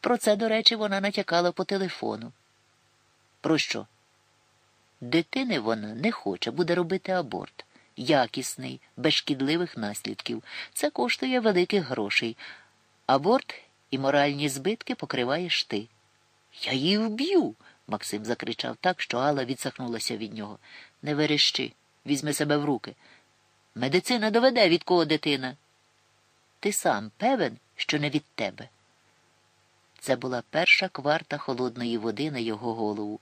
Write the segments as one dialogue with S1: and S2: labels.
S1: Про це, до речі, вона натякала по телефону. Про що? Дитини вона не хоче, буде робити аборт. Якісний, без шкідливих наслідків. Це коштує великих грошей. Аборт і моральні збитки покриваєш ти. Я її вб'ю. Максим закричав так, що Алла відсахнулася від нього. Не верещи, візьми себе в руки. Медицина доведе, від кого дитина. Ти сам певен, що не від тебе. Це була перша кварта холодної води на його голову.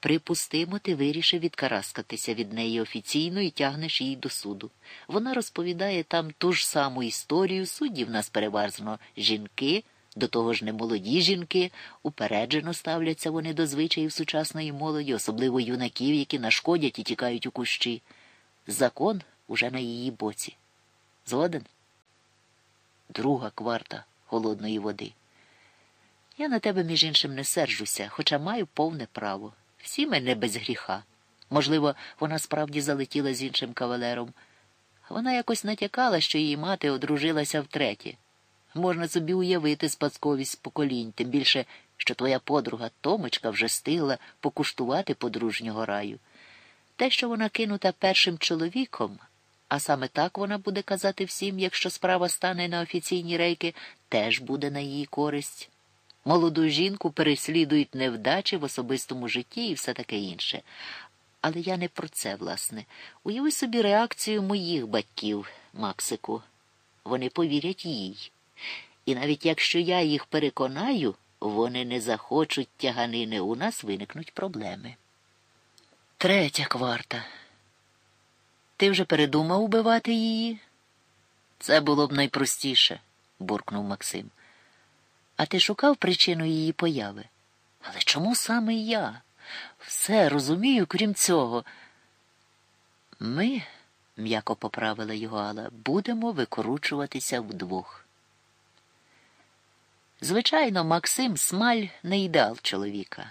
S1: Припустимо, ти вирішив відкараскатися від неї офіційно і тягнеш її до суду. Вона розповідає там ту ж саму історію, судді в нас переважно жінки, до того ж не молоді жінки, упереджено ставляться вони до звичаїв сучасної молоді, особливо юнаків, які нашкодять і тікають у кущі. Закон уже на її боці. Згоден? Друга кварта холодної води. Я на тебе, між іншим, не сержуся, хоча маю повне право. Всі ми не без гріха. Можливо, вона справді залетіла з іншим кавалером. Вона якось натякала, що її мати одружилася втретє. Можна собі уявити спадковість поколінь, тим більше, що твоя подруга Томочка вже стигла покуштувати подружнього раю. Те, що вона кинута першим чоловіком, а саме так вона буде казати всім, якщо справа стане на офіційні рейки, теж буде на її користь. Молоду жінку переслідують невдачі в особистому житті і все таке інше. Але я не про це, власне. Уяви собі реакцію моїх батьків, Максику. Вони повірять їй. І навіть якщо я їх переконаю, вони не захочуть тяганини, у нас виникнуть проблеми. Третя кварта. Ти вже передумав убивати її? Це було б найпростіше, буркнув Максим. А ти шукав причину її появи? Але чому саме я? Все розумію, крім цього. Ми, м'яко поправила його Алла, будемо викручуватися вдвох. Звичайно, Максим смаль не ідеал чоловіка.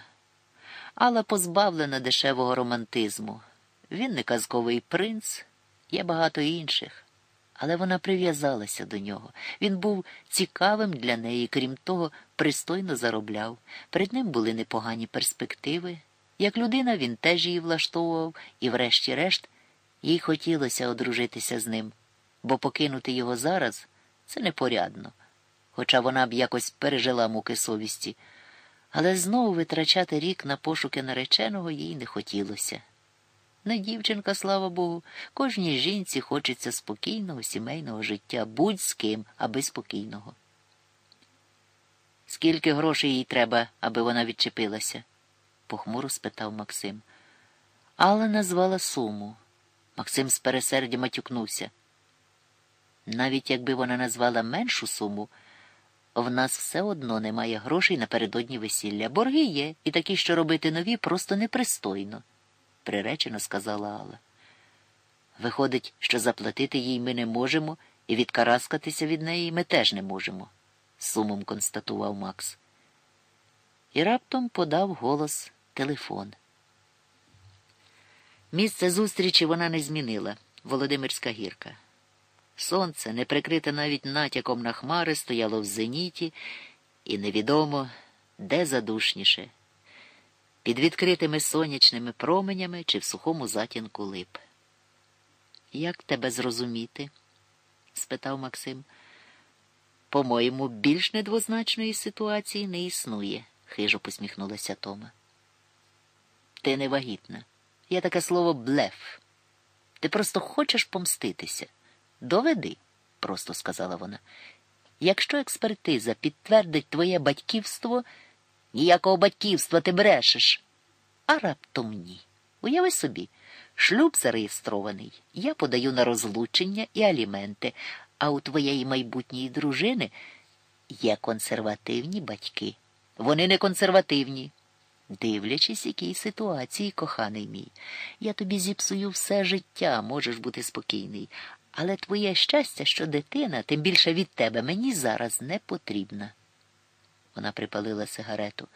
S1: Алла позбавлена дешевого романтизму. Він не казковий принц, є багато інших але вона прив'язалася до нього. Він був цікавим для неї, крім того, пристойно заробляв. Перед ним були непогані перспективи. Як людина він теж її влаштовував, і, врешті-решт, їй хотілося одружитися з ним, бо покинути його зараз це непорядно, хоча вона б якось пережила муки совісті. Але знову витрачати рік на пошуки нареченого їй не хотілося. Не дівчинка, слава Богу, кожній жінці хочеться спокійного сімейного життя, будь з ким, аби спокійного. Скільки грошей їй треба, аби вона відчепилася? похмуро спитав Максим. Алла назвала суму. Максим з пересердя матюкнувся. Навіть якби вона назвала меншу суму, в нас все одно немає грошей напередодні весілля. Борги є, і такі, що робити нові, просто непристойно приречено сказала Алла. Виходить, що заплатити їй ми не можемо, і відкараскатися від неї ми теж не можемо, сумом констатував Макс. І раптом подав голос телефон. Місце зустрічі вона не змінила Володимирська гірка. Сонце, не прикрите навіть натяком на хмари, стояло в зеніті, і невідомо, де задушніше під відкритими сонячними променями чи в сухому затінку лип. Як тебе зрозуміти? спитав Максим. По-моєму, більш недвозначної ситуації не існує, хижо посміхнулася Тома. Ти не вагітна. Є таке слово блеф. Ти просто хочеш помститися. Доведи, просто сказала вона. Якщо експертиза підтвердить твоє батьківство. Ніякого батьківства ти брешеш. А раптом ні. Уяви собі, шлюб зареєстрований. Я подаю на розлучення і аліменти, а у твоєї майбутньої дружини є консервативні батьки. Вони не консервативні. Дивлячись, якій ситуації, коханий мій, я тобі зіпсую все життя, можеш бути спокійний. Але твоє щастя, що дитина, тим більше від тебе, мені зараз не потрібна. Вона припалила сигарету.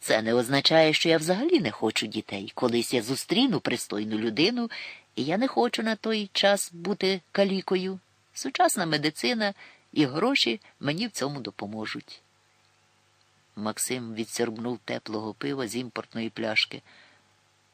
S1: Це не означає, що я взагалі не хочу дітей. Колись я зустріну пристойну людину, і я не хочу на той час бути калікою. Сучасна медицина і гроші мені в цьому допоможуть. Максим відсорбнув теплого пива з імпортної пляшки.